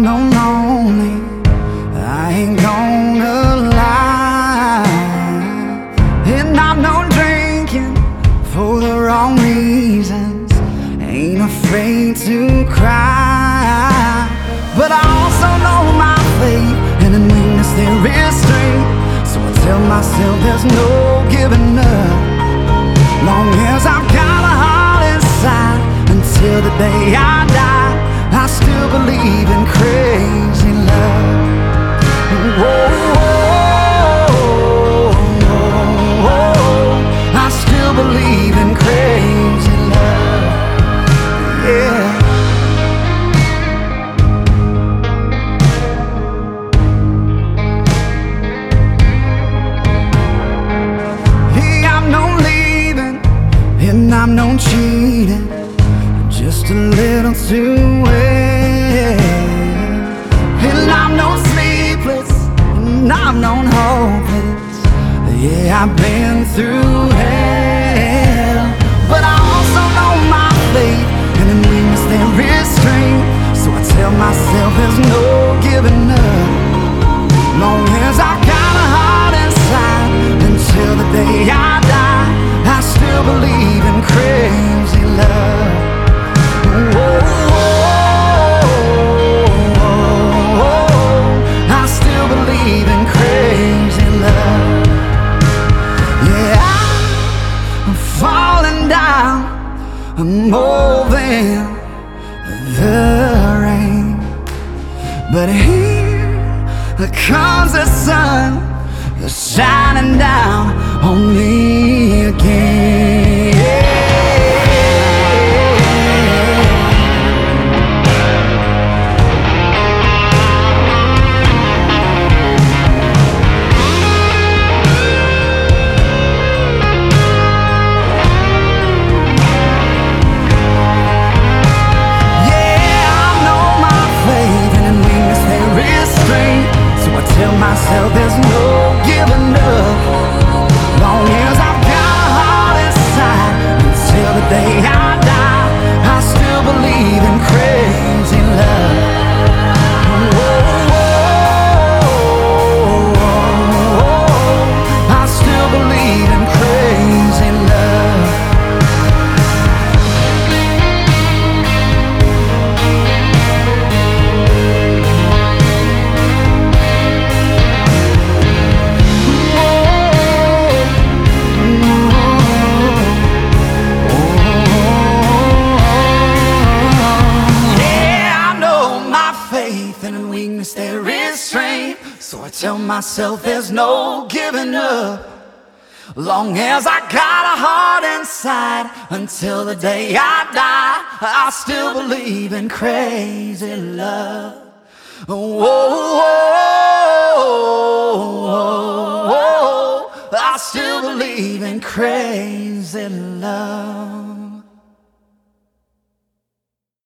I've known lonely. I ain't gonna lie. And I'm known drinking for the wrong reasons. Ain't afraid to cry. But I also know my fate, and in weakness there is strength. So I tell myself there's no giving I'm no cheating, just a little too well. And I'm no sleepless, and I'm no hopeless. Yeah, I've been through hell, but I also know my fate, and in weakness there is strength. So I tell myself there's no giving up. Long as I got a heart inside until the day I I still believe in crazy love. Whoa, whoa, whoa, I still believe in crazy love. Yeah, I'm falling down, I'm moving the rain, but here comes the sun shining down on I tell myself there's no giving up. Long as I got a heart inside, until the day I die, I still believe in crazy love. Whoa, whoa, whoa, I still believe in crazy love.